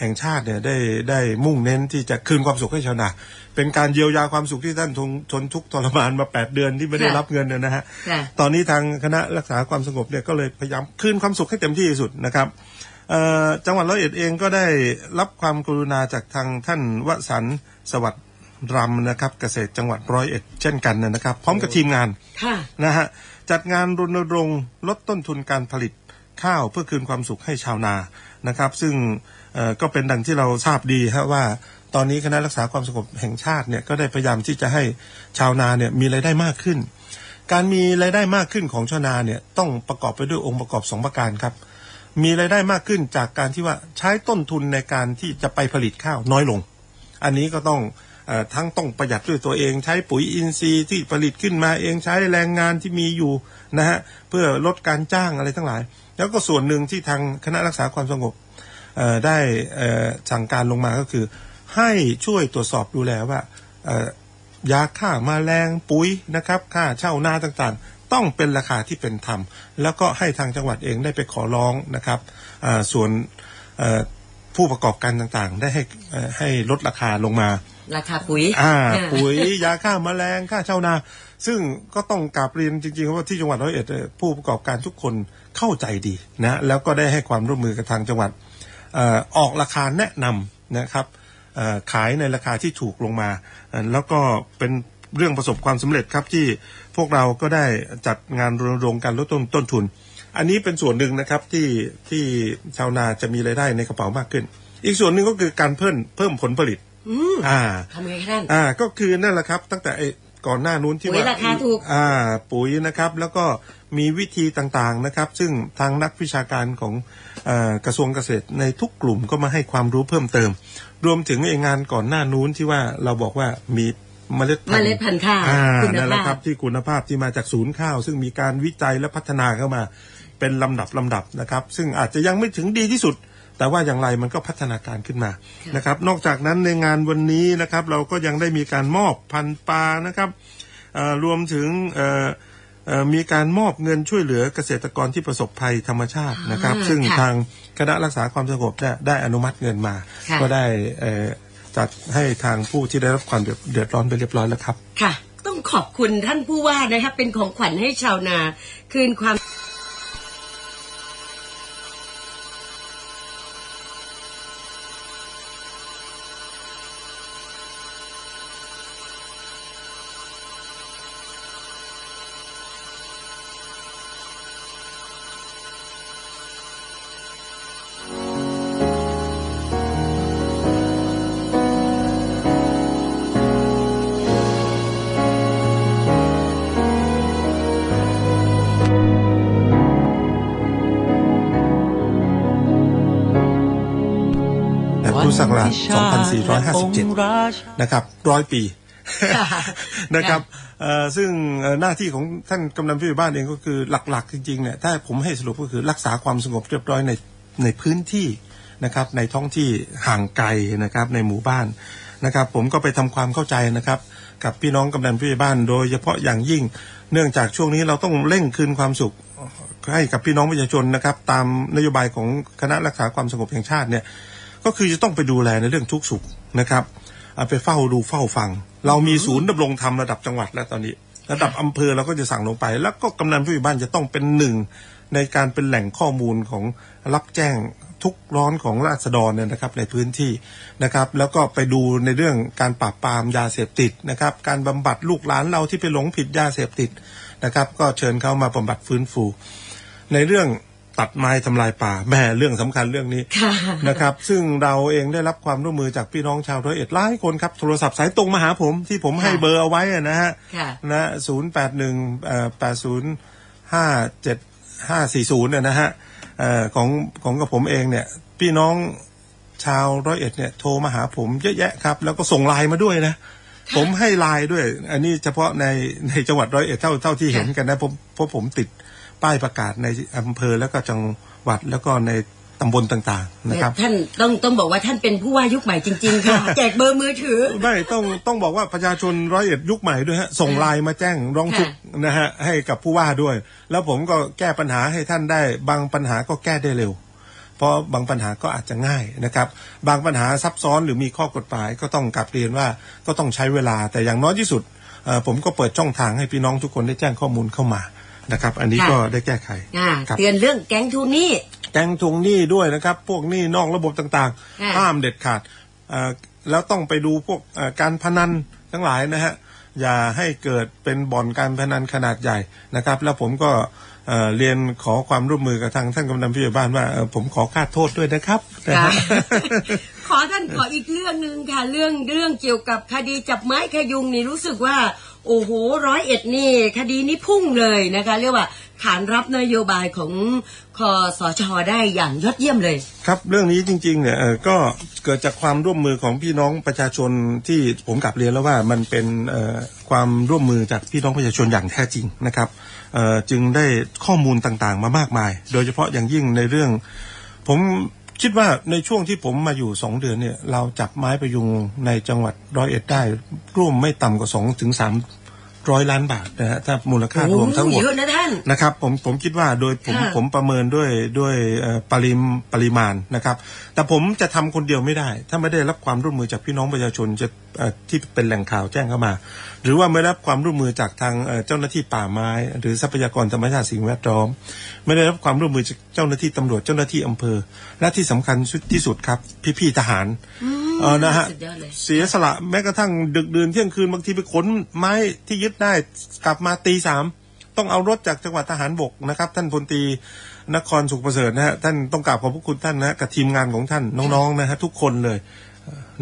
แห่งชาติเนี่ยได้ได้มุ่งเน้นที่จะคืนความสุขให้ชาวนา เป็นการเยียวยาความสุขที่ท่านทนทนทุกข์ทรมานมา 8 เดือนที่ไม่ได้รับเงินเนี่ยนะฮะค่ะตอนนี้ทางคณะรักษาความสงบเนี่ยก็เลยพยายามคืนความสุขให้เต็มที่ที่สุดนะครับเอ่อจังหวัดร้อยเอ็ดเองก็ได้รับความกรุณาจากทางท่านวสันต์สวัสดิ์รำนะครับเกษตรจังหวัดร้อยเอ็ดเช่นกันนะครับ พร้อมกับทีมงานค่ะนะฮะจัดงานรณรงค์ลดต้นทุนการผลิตข้าวเพื่อคืนความสุขให้ชาวนานะครับ ซึ่งเอ่อก็เป็นดังที่เราทราบดีฮะว่า ตอนนี้คณะรักษาความสงบแห่งชาติเนี่ยก็ได้พยายามที่จะให้ชาวนาเนี่ยมีรายได้มากขึ้น การมีรายได้มากขึ้นของชาวนาเนี่ยต้องประกอบไปด้วยองค์ประกอบสองประการครับ มีรายได้มากขึ้นจากการที่ว่าใช้ต้นทุนในการที่จะไปผลิตข้าวน้อยลง อันนี้ก็ต้องอทั้งต้องประหยัดด้วยตัวเองใช้ปุ๋ยอินทรีย์ที่ผลิตขึ้นมาเองใช้แรงงานที่มีอยู่นะฮะเพื่อลดการจ้างอะไรทั้งหลาย แล้วก็ส่วนหนึ่งที่ทางคณะรักษาความสงบได้สั่งการลงมาก็คือ ให้ช่วยตรวจสอบดูแลว่าเอ่อยาฆ่ามาแมลงปุ๋ยนะครับค่าเช่านาต่างๆ ต้องเป็นราคาที่เป็นธรรม แล้วก็ให้ทางจังหวัดเองได้ไปขอร้องนะครับอ่าส่วนเอ่อผู้ประกอบการต่างๆ ได้ให้เอ่อให้ลดราคาลงมา ราคาปุ๋ยอ่าค่ะปุ๋ยยาฆ่าแมลงค่าเช่านา ซึ่งก็ต้องกราบเรียนจริงๆว่าที่จังหวัดร้อยเอ็ดเอ่อผู้ประกอบการทุกคนเข้าใจดีนะแล้วก็ได้ให้ความร่วมมือกับทางจังหวัดเอ่อออกราคาแนะนำนะครับเอ่อ ขายในราคาที่ถูกลงมาเอ่อแล้วก็เป็นเรื่องประสบความสำเร็จครับที่พวกเราก็ได้จัดงานรณรงค์การลดต้นต้นทุน อันนี้เป็นส่วนหนึ่งนะครับที่ที่ชาวนาจะมีรายได้ในกระเป๋ามากขึ้น อีกส่วนหนึ่งก็คือการเพิ่มเพิ่มผลผลิตอืมอ่าทำไงคะท่านอ่าก็คือนั่นแหละครับ ตั้งแต่ไอ้ก่อนหน้านู้นที่ปุ๋ยว่าราคาถูกอ่า ปุ๋ยนะครับ แล้วก็มีวิธีต่างๆนะครับ ซึ่งทางนักวิชาการของเออกระทรวงเกษตรในทุกกลุ่มก็มาให้ความรู้เพิ่มเติม รวมถึงไอ้งานก่อนหน้านู้นที่ว่าเราบอกว่ามีเมล็ดเมล็ดพันธุ์ข้าวอ่าคุณนั่นแหละภาพครับที่คุณภาพที่มาจากศูนย์ข้าว ซึ่งมีการวิจัยและพัฒนาเข้ามา เป็นลำดับลำดับนะครับ ซึ่งอาจจะยังไม่ถึงดีที่สุด แต่ว่าอย่างไรมันก็พัฒนาการขึ้นมาค่ะนะครับ นอกจากนั้นในงานวันนี้นะครับ เราก็ยังได้มีการมอบพันธุ์ปลานะครับเอ่อรวมถึงเอ่อเอ่อ มีการมอบเงินช่วยเหลือเกษตรกรที่ประสบภัยธรรมชาตินะครับอ่าซึ่งค่ะทางคณะรักษาความสงบเนี่ยได้อนุมัติเงินมาค่ะก็ได้เอ่อจัดให้ทางผู้ที่ได้รับความเดือดร้อนไปเรียบร้อยแล้วครับ ค่ะ ต้องขอบคุณท่านผู้ว่านะคะเป็นของขวัญให้ชาวนาคืนความ ศักราช 2457 นะครับร้อยปีค่ะนะครับเอ่อซึ่งเอ่อหน้าที่ของท่านกำนันผู้ใหญ่บ้านเองก็คือหลักๆ จริงๆเนี่ยถ้าผมให้สรุปก็คือรักษาความสงบเรียบร้อยในในพื้นที่นะครับในท้องที่ห่างไกลนะครับในหมู่บ้านนะครับผมก็ไปทำความเข้าใจนะครับ กับพี่น้องกำนันผู้ใหญ่บ้าน โดยเฉพาะอย่างยิ่งเนื่องจากช่วงนี้เราต้องเร่งคืนความสุขให้กับพี่น้องประชาชนนะครับ ตามนโยบายของคณะรักษาความสงบแห่งชาติเนี่ย ก็คือจะต้องไปดูแลในเรื่องทุกสุขนะครับไปเฝ้าดูเฝ้าฟัง เรามีศูนย์ดำรงธรรมระดับจังหวัดแล้วตอนนี้ ระดับอำเภอเราก็จะสั่งลงไป แล้วก็กำนันผู้ใหญ่บ้านจะต้องเป็นหนึ่งในการเป็นแหล่งข้อมูลของรับแจ้งทุกร้อนของราษฎรเนี่ยนะครับในพื้นที่นะครับ แล้วก็ไปดูในเรื่องการปราบปรามยาเสพติดนะครับ การบำบัดลูกหลานเราที่ไปหลงผิดยาเสพติดนะครับ ก็เชิญเขามาบำบัดฟื้นฟู ในเรื่อง ตัดไม้ทำลายป่าแหม่เรื่องสำคัญเรื่องนี้ค่ะนะครับ ซึ่งเราเองได้รับความร่วมมือจากพี่น้องชาวร้อยเอ็ดหลายคนครับ โทรศัพท์สายตรงมาหาผมที่ผมให้ค่ะเบอร์เอาไว้อะนะฮะค่ะนะศูนย์แปดหนึ่งแปดศูนย์ห้าเจ็ดห้าสี่ศูนย์นะฮะเอ่อของของกับผมเองเนี่ย พี่น้องชาวร้อยเอ็ดเนี่ยโทรมาหาผมเยอะแยะครับ แล้วก็ส่งไลน์มาด้วยนะ ผมให้ไลน์ด้วย อันนี้เฉพาะในในจังหวัดร้อยเอ็ดเท่าเท่าที่เห็นกันนะผมเพราะผมติด ป้ายประกาศในอำเภอแล้วก็จังหวัดแล้วก็ในตำบลต่างๆนะครับท่านต้องต้องบอกว่าท่านเป็นผู้ว่ายุคใหม่จริงๆค่ะแจกเบอร์มือถือไม่ต้องต้องบอกว่าประชาชนร้อยเอ็ดยุคใหม่ด้วยฮะส่งไลน์มาแจ้งร้องทุกข์นะฮะให้กับผู้ว่าด้วย แล้วผมก็แก้ปัญหาให้ท่านได้ บางปัญหาก็แก้ได้เร็ว เพราะบางปัญหาก็อาจจะง่ายนะครับ บางปัญหาซับซ้อนหรือมีข้อกฎหมายก็ต้องกลับเรียนว่าก็ต้องใช้เวลาแต่อย่างน้อยที่สุดเอ่อผมก็เปิดช่องทางให้พี่น้องทุกคนได้แจ้งข้อมูลเข้ามา นะครับ อันนี้ค่ะก็ได้แก้ไขอ่าครับเตือนเรื่องแก๊งทูนี่แก๊งทวงหนี้ด้วยนะครับ พวกหนี้นอกระบบต่างค่ะๆห้ามเด็ดขาดเอ่อแล้วต้องไปดูพวกเอ่อการพนันทั้งหลายนะฮะอย่าให้เกิดเป็นบ่อนการพนันขนาดใหญ่นะครับ แล้วผมก็เอ่อเรียนขอความร่วมมือกับทางท่านกำนันผู้ใหญ่บ้านว่าเอ่อผมขอค่าโทษด้วยนะครับนะฮะขอท่านขออีกเรื่องหนึ่งค่ะเรื่องเรื่องเกี่ยวกับคดีจับไม้ขยุงนี่รู้สึกว่า โอ้โหร้อยเอ็ดนี่ คดีนี้พุ่งเลยนะคะ เรียกว่าขานรับนโยบายของคอสชได้อย่างยอดเยี่ยมเลย ครับเรื่องนี้จริงๆเนี่ยก็เกิดจากความร่วมมือของพี่น้องประชาชนที่ผมกลับเรียนแล้วว่ามันเป็นความร่วมมือจากพี่น้องประชาชนอย่างแท้จริงนะครับจึงได้ข้อมูลต่างๆมามากมาย โดยเฉพาะอย่างยิ่งในเรื่องผม คิดว่าในช่วงที่ผมมาอยู่สองเดือนเนี่ย เราจับไม้ประยุงในจังหวัดร้อยเอ็ดได้ร่วมไม่ต่ำกว่าสองถึงสามร้อยล้านบาทนะฮะถ้ามูลค่ารวมทั้งหมดโอ้เยอะนะท่านนะครับผมผมคิดว่าโดยผมค่ะผมประเมินด้วยด้วยเอ่อปริมปริมาณนะครับ แต่ผมจะทำคนเดียวไม่ได้ ถ้าไม่ได้รับความร่วมมือจากพี่น้องประชาชนจะเอ่อที่เป็นแหล่งข่าวแจ้งเข้ามา หรือว่าไม่ได้รับความร่วมมือจากทางเอ่อเจ้าหน้าที่ป่าไม้ หรือทรัพยากรธรรมชาติสิ่งแวดล้อม ไม่ได้รับความร่วมมือจากเจ้าหน้าที่ตำรวจเจ้าหน้าที่อำเภอ และที่สำคัญที่สุดครับ พี่ๆทหารเออนะฮะสุดยอดเลยเสียสละแม้กระทั่งดึกดื่นเที่ยงคืนบางทีไปขนไม้ที่ยึดได้กลับมาตีสามต้องเอารถจากจังหวัดทหารบกนะครับ ท่านพลตรีนครสุขประเสริฐนะฮะท่านต้องกราบขอบพระคุณท่านนะฮะกับทีมงานของท่านน้องๆนะฮะทุกคนเลยเอ่อ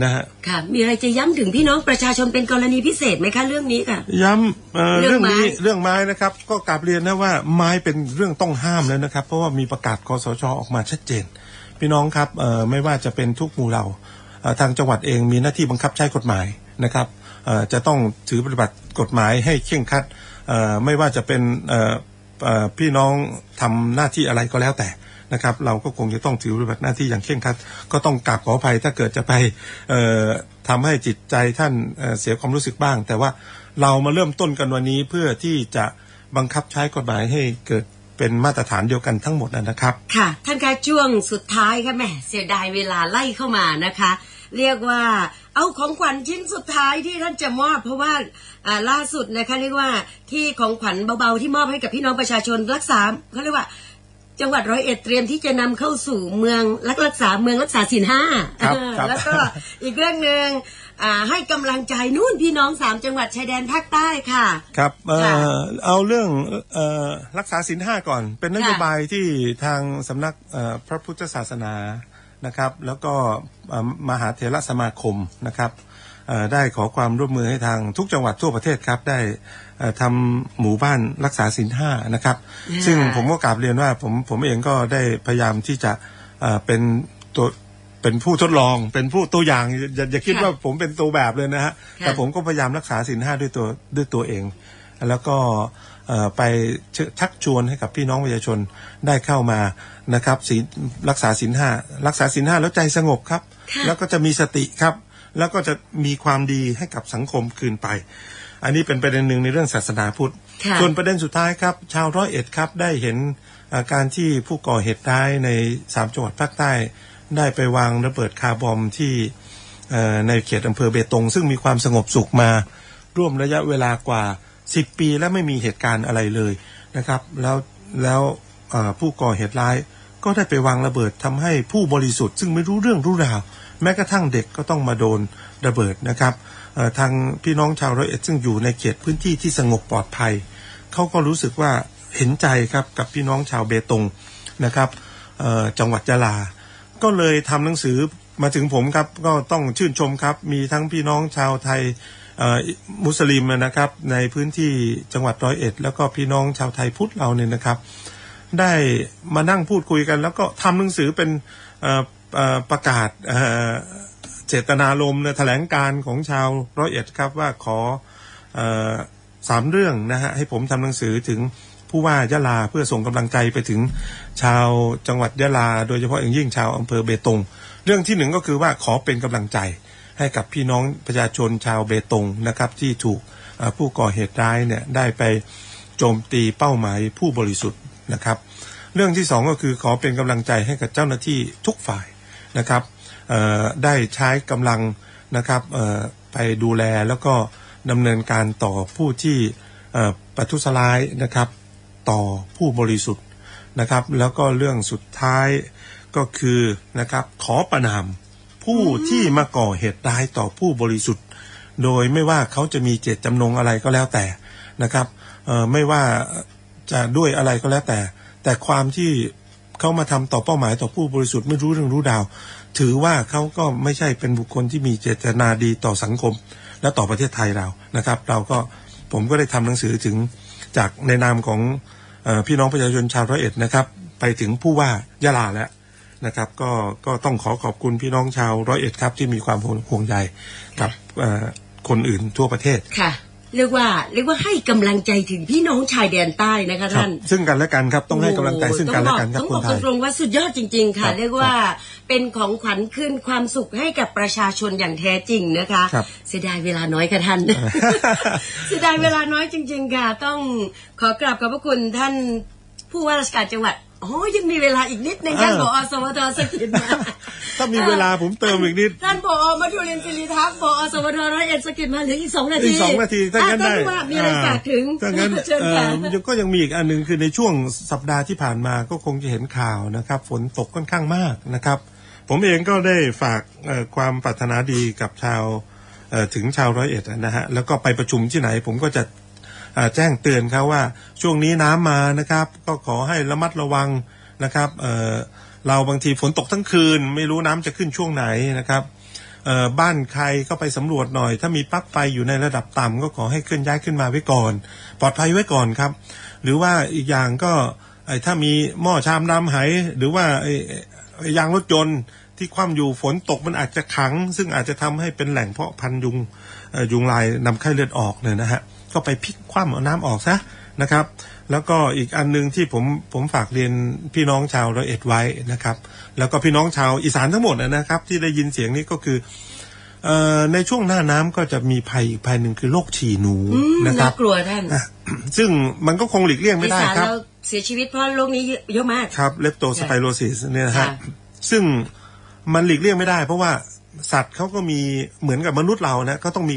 นะฮะค่ะ มีอะไรจะย้ำถึงพี่น้องประชาชนเป็นกรณีพิเศษไหมคะเรื่องนี้ค่ะ ย้ำเอ่อเรื่เรื่อองงไม้นี้เรื่องไม้นะครับ ก็กราบเรียนนะว่าไม้เป็นเรื่องต้องห้ามแล้วนะครับ เพราะว่ามีประกาศคอสชออกมาชัดเจน พี่น้องครับเอ่อไม่ว่าจะเป็นทุกหมู่เหล่าเอ่อทางจังหวัดเองมีหน้าที่บังคับใช้กฎหมายนะครับเอ่อจะต้องถือปฏิบัติกฎหมายให้เคร่งครัดเอ่อไม่ว่าจะเป็นเอ่อเอ่อพี่น้องทำหน้าที่อะไรก็แล้วแต่ นะครับเราก็คงจะต้องถือปฏิบัติหน้าที่อย่างเคร่งครัด ก็ต้องกราบขออภัยถ้าเกิดจะไปเอ่อทำให้จิตใจท่านเเสียความรู้สึกบ้าง แต่ว่าเรามาเริ่มต้นกันวันนี้เพื่อที่จะบังคับใช้กฎหมายให้เกิดเป็นมาตรฐานเดียวกันทั้งหมดนะครับ ค่ะ ท่านคะช่วงสุดท้ายค่ะแม่เสียดายเวลาไล่เข้ามานะคะ เรียกว่าเอาของขวัญชิ้นสุดท้ายที่ท่านจะมอบเพราะว่าอ่าล่าสุดนะคะเรียกว่าที่ของขวัญเบาๆที่มอบให้กับพี่น้องประชาชนรักษาเขาเรียกว่า จังหวัดร้อยเอ็ดเตรียมที่จะนำเข้าสู่เมืองรักรักษาเมืองรักษาศีลห้าครับเออครับแล้วก็อีกเรื่องหนึ่งอ่าให้กำลังใจนู่นพี่น้องสามจังหวัดชายแดนภาคใต้ค่ะ ครับเอ่ค่ะอเอาเรื่องเอ่อรักษาศีลห้าก่อน เป็นนโยค่ะบายที่ทางสำนักเอ่อพระพุทธศาสนานะครับ แล้วก็เอ่อมหาเถรสมาคมนะครับเอ่อ ได้ขอความร่วมมือให้ทางทุกจังหวัดทั่วประเทศครับได้เอ่อทำหมู่บ้านรักษาศีลห้านะครับค่ะซึ่งผมก็กราบเรียนว่าผมผมเองก็ได้พยายามที่จะเอ่อเป็นตัวเป็นผู้ทดลองเป็นผู้ตัวอย่างอย่าอย่าคิดค่ะว่าผมเป็นตัวแบบเลยนะฮะค่ะแต่ผมก็พยายามรักษาศีลห้าด้วยตัวด้วยตัวเอง แล้วก็เอ่อไปเชิญชักชวนให้กับพี่น้องประชาชนได้เข้ามานะครับศีลรักษาศีลห้ารักษาศีลห้าแล้วใจสงบครับค่ะแล้วก็จะมีสติครับ แล้วก็จะมีความดีให้กับสังคมคืนไป อันนี้เป็นประเด็นหนึ่งในเรื่องศาสนาพุทธค่ะส่วนประเด็นสุดท้ายครับ ชาวร้อยเอ็ดครับได้เห็นเอ่อการที่ผู้ก่อเหตุร้ายในสามจังหวัดภาคใต้ ได้ไปวางระเบิดคาร์บอมที่เอ่อในเขตอำเภอเบตง ซึ่งมีความสงบสุขมา ร่วมระยะเวลากว่า 10 ปีและไม่มีเหตุการณ์อะไรเลยนะครับ แล้วแล้วเอ่อผู้ก่อเหตุร้ายก็ได้ไปวางระเบิดทำให้ผู้บริสุทธิ์ ซึ่งไม่รู้เรื่องรู้ราว แม้กระทั่งเด็กก็ต้องมาโดนระเบิดนะครับทางพี่น้องชาวร้อยเอ็ดซึ่งอยู่ในเขตพื้นที่ที่สงบปลอดภัยเขาก็รู้สึกว่าเห็นใจครับกับพี่น้องชาวเบตงนะครับจังหวัดยะลา ก็เลยทำหนังสือมาถึงผมครับก็ต้องชื่นชมครับ มีทั้งพี่น้องชาวไทยมุสลิมนะครับ ในพื้นที่จังหวัดร้อยเอ็ด แล้วก็พี่น้องชาวไทยพุทธเราเนี่ยนะครับ ได้มานั่งพูดคุยกัน แล้วก็ทำหนังสือเป็น ประกาศเจตนารมณ์แถลงการของชาวร้อยเอ็ดครับว่าขออสามเรื่องนะฮะให้ผมทำหนังสือถึงผู้ว่ายะลาเพื่อส่งกำลังใจไปถึงชาวจังหวัดยะลา โดยเฉพาะอย่างยิ่งชาวอำเภอเบตงเรื่องที่หนึ่งก็คือว่าขอเป็นกำลังใจให้กับพี่น้องประชาชนชาวเบตงนะครับ ที่ถูกผู้ก่อเหตุร้ายเนี่ยได้ไปโจมตีเป้าหมายผู้บริสุทธิ์นะครับ เรื่องที่สองก็คือขอเป็นกำลังใจให้กับเจ้าหน้าที่ทุกฝ่าย นะครับได้ใช้กำลังนะครับไปดูแลแล้วก็ดำเนินการต่อผู้ที่ประทุษร้ายนะครับต่อผู้บริสุทธิ์นะครับ แล้วก็เรื่องสุดท้ายก็คือนะครับขอประนามผู้ที่มาก่อเหตุร้ายต่อผู้บริสุทธิ์ โดยไม่ว่าเขาจะมีเจตจำนงอะไรก็แล้วแต่นะครับไม่ว่าจะด้วยอะไรก็แล้วแต่ แต่ความที่ เขามาทำต่อเป้าหมายต่อผู้บริสุทธิ์ไม่รู้เรื่องรู้ดาว ถือว่าเขาก็ไม่ใช่เป็นบุคคลที่มีเจตนาดีต่อสังคม และต่อประเทศไทยเรานะครับ เราก็ผมก็ได้ทำหนังสือถึงจากในนามของอพี่น้องประชาชนชาวร้อยเอ็ดนะครับ ไปถึงผู้ว่ายะลาแล้วนะครับ ก็ก็ต้องขอขอบคุณพี่น้องชาวร้อยเอ็ดครับที่มีความห่วงใยกับคนอื่นทั่วประเทศ เรียกว่าเรียกว่าให้กำลังใจถึงพี่น้องชายแดนใต้นะคะครับท่านซึ่งกันและกันครับต้องให้กำลังใจซึ่งกันและกันครับต้องคบอนกไทต้องยบอกตรงๆว่าสุดยอดจริง ๆ ค่ะครับเรียกว่าเป็นของขวัญคืนความสุขให้กับประชาชนอย่างแท้จริงนะคะครับเสียดายเวลาน้อยค่ะท่าน เสียดายเวลาน้อยจริง ๆ ค่ะ ต้องขอกราบขอบพระคุณท่านผู้ว่าราชการจังหวัด โอ้ยังมีเวลาอีกนิดนึงท่านเอผออสวทสกิดมาถ้ามีเวลาผมเติมอีกนิด ท่านผอมาทุเรียนสิริทักษ์ผอสวทร้อยเอ็ดสกิดมาเหลืออีกสองนาทีอีกสองนาทีถ้างั้นอะได้ท่ผู้ว่ามีอะไรฝากถึงถ้างั้นเชิญเอ่ค่ะอมันก็ยังมีอีกอันหนึ่งคือในช่วงสัปดาห์ที่ผ่านมาก็คงจะเห็นข่าวนะครับ ฝนตกค่อนข้างมากนะครับ ผมเองก็ได้ฝากเอ่อความปรารถนาดีกับชาวเอ่อถึงชาวร้อยเอ็ดนะฮะแล้วก็ไปประชุมที่ไหนผมก็จะเอ่อ แจ้งเตือนเขาว่าช่วงนี้น้ำมานะครับ ก็ขอให้ระมัดระวังนะครับเเราบางทีฝนตกทั้งคืน ไม่รู้น้ำจะขึ้นช่วงไหนนะครับบ้านใครก็ไปสำรวจหน่อย ถ้ามีปลั๊กไฟอยู่ในระดับต่ำก็ขอให้เคลื่อนย้ายขึ้นมาไว้ก่อน ปลอดภัยไว้ก่อนครับ หรือว่าอีกอย่างก็ถ้ามีหม้อชามน้ำไหหรือว่ายางรถยนต์ที่คว่ำอยู่ฝนตกมันอาจจะขัง ซึ่งอาจจะทำให้เป็นแหล่งเพาะพันยุงยุงลายนำไข้เลือดออกเนี่ยนะฮะ ก็ไปพลิกคว่ำเอาน้ำออกซะนะครับ แล้วก็อีกอันหนึงที่ผมผมฝากเรียนพี่น้องชาวร้อยเอ็ดไว้นะครับ แล้วก็พี่น้องชาวอีสานทั้งหมดนะครับ ที่ได้ยินเสียงนี้ก็คือเอ่อในช่วงหน้าน้ำก็จะมีภัยอีกภัยหนึ่งคือโรคฉี่หนูอืมนะครัน่าบกลัวท่านอะซึ่งมันก็คงหลีกเลี่ยงไม่ได้อีสานครับเราเสียชีวิตเพราะโรคนี้เยอะเยอะมากครับเลปโตสไปโรซิสเนี่ยนะฮะค่ะซึ่งมันหลีกเลี่ยงไม่ได้ เพราะว่า สัตว์เขาก็มีเหมือนกับมนุษย์เรานะก็ต้องมี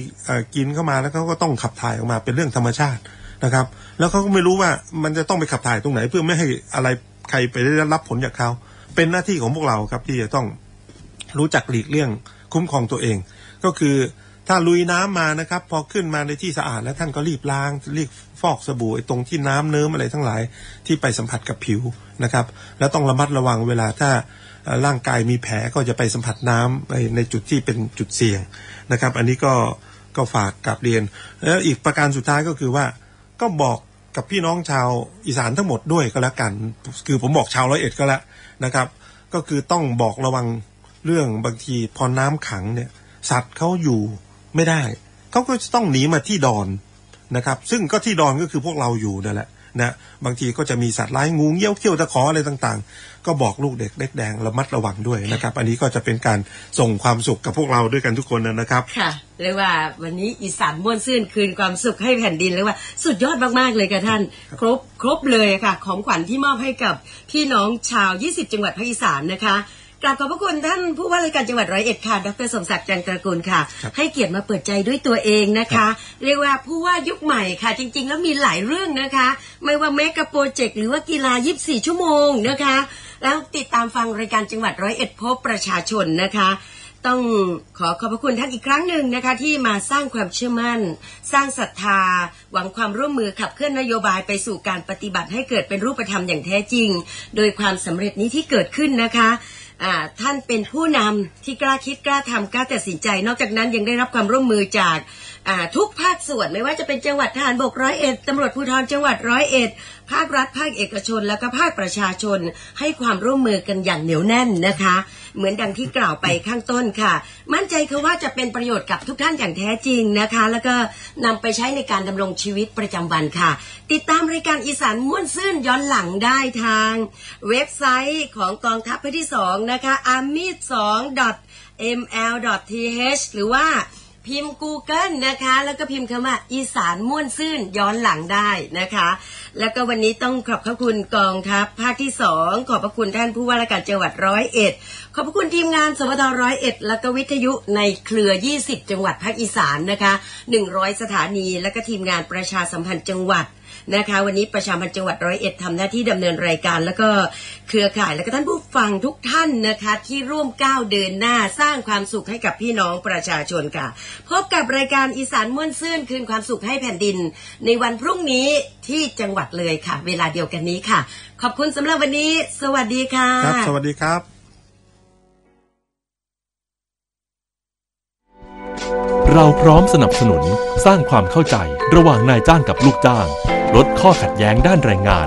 กินเข้ามาแล้วเขาก็ต้องขับถ่ายออกมาเป็นเรื่องธรรมชาตินะครับ แล้วเขาก็ไม่รู้ว่ามันจะต้องไปขับถ่ายตรงไหน เพื่อไม่ให้อะไรใครไปได้รับผลจากเขาเป็นหน้าที่ของพวกเราครับที่จะต้องรู้จักหลีกเลี่ยงคุ้มครองตัวเอง ก็คือถ้าลุยน้ำมานะครับ พอขึ้นมาในที่สะอาดแล้วท่านก็รีบล้างรีบฟอกสบู่ตรงที่น้ำเนิ้มอะไรทั้งหลายที่ไปสัมผัสกับผิวนะครับ แล้วต้องระมัดระวังเวลาถ้า ร่างกายมีแผลก็จะไปสัมผัสน้ำในในจุดที่เป็นจุดเสี่ยงนะครับ อันนี้ก็ก็ฝากกับเรียน แล้วอีกประการสุดท้ายก็คือว่าก็บอกกับพี่น้องชาวอีสานทั้งหมดด้วยก็แล้วกัน คือผมบอกชาวร้อยเอ็ดก็แล้วนะครับ ก็คือต้องบอกระวังเรื่องบางทีพอน้ำขังเนี่ยสัตว์เขาอยู่ไม่ได้เขาก็จะต้องหนีมาที่ดอนนะครับ ซึ่งก็ที่ดอนก็คือพวกเราอยู่นั่นแหละ นะบางทีก็จะมีสัตว์ร้ายงูเงี้ยวเขี้ยวตะขออะไรต่างๆ ก็บอกลูกเด็กเล็กแดงระมัดระวังด้วยนะครับ อันนี้ก็จะเป็นการส่งความสุขกับพวกเราด้วยกันทุกคนนะครับ ค่ะเรียกว่าวันนี้อีสานม่วนซื่นคืนความสุขให้แผ่นดินเรียกว่าสุดยอดมากๆเลยค่ะท่าน ครบครบเลยค่ะ ของขวัญที่มอบให้กับพี่น้องชาว 20 จังหวัดภาคอีสานนะคะ กราบขอบพระคุณท่านผู้ว่าราชการจังหวัดร้อยเอ็ดค่ะ ดรสมศักดิ์จันทร์ตระกูลค่ะครับให้เกียรติมาเปิดใจด้วยตัวเองนะคะ เรียกว่าผู้ว่ายุคใหม่ค่ะ จริง ๆ แล้วมีหลายเรื่องนะคะ ไม่ว่าแมกะโปรเจกต์หรือว่ากีฬา 24 ชั่วโมงนะคะ แล้วติดตามฟังรายการจังหวัดร้อยเอ็ดพบประชาชนนะคะ ต้องขอขอบพระคุณท่านอีกครั้งหนึ่งนะคะ ที่มาสร้างความเชื่อมั่น สร้างศรัทธา หวังความร่วมมือขับเคลื่อนนโยบายไปสู่การปฏิบัติให้เกิดเป็นรูปธรรมอย่างแท้จริง โดยความสำเร็จนี้ที่เกิดขึ้นนะคะอ่า ท่านเป็นผู้นำที่กล้าคิดกล้าทำกล้าตัดสินใจ นอกจากนั้นยังได้รับความร่วมมือจาก ทุกภาคส่วนไม่ว่าจะเป็นจังหวัดทหารบกร้อยเอ็ดตำรวจภูธรจังหวัดร้อยเอ็ดภาครัฐภาคเอกชน แล้วก็ภาคประชาชนให้ความร่วมมือกันอย่างเหนียวแน่นนะคะ เหมือนดังที่กล่าวไปข้างต้นค่ะ มั่นใจคือว่าจะเป็นประโยชน์กับทุกท่านอย่างแท้จริงนะคะ แล้วก็นำไปใช้ในการดำรงชีวิตประจำวันค่ะ ติดตามรายการอีสานม่วนซื่นย้อนหลังได้ทาง เว็บไซต์ของกองทัพภาคที่2นะคะ army 2 ml.th หรือว่า พิมพ์ Google นะคะ แล้วก็พิมพ์คำว่าอีสานม่วนซื่นย้อนหลังได้นะคะ แล้วก็วันนี้ต้องขอบพระคุณกองทัพภาคที่สองขอบพระคุณท่านผู้ว่าราชการจังหวัดร้อยเอ็ดขอบพระคุณทีมงานสวทร้อยเอ็ดแล้วก็วิทยุในเครือ 20 จังหวัดภาคอีสานนะคะ 100 สถานี แล้วก็ทีมงานประชาสัมพันธ์จังหวัด นะคะ วันนี้ประชาพันธ์จังหวัดร้อยเอ็ดทำหน้าที่ดำเนินรายการ แล้วก็เครือข่ายแล้วก็ท่านผู้ฟังทุกท่านนะคะ ที่ร่วมก้าวเดินหน้าสร้างความสุขให้กับพี่น้องประชาชนค่ะ พบกับรายการอีสานม่วนซื่นคืนความสุขให้แผ่นดิน ในวันพรุ่งนี้ที่จังหวัดเลยค่ะ เวลาเดียวกันนี้ค่ะ ขอบคุณสำหรับวันนี้ สวัสดีค่ะครับสวัสดีครับเราพร้อมสนับสนุนสร้างความเข้าใจระหว่างนายจ้างกับลูกจ้าง ลดข้อขัดแย้งด้านแรงงาน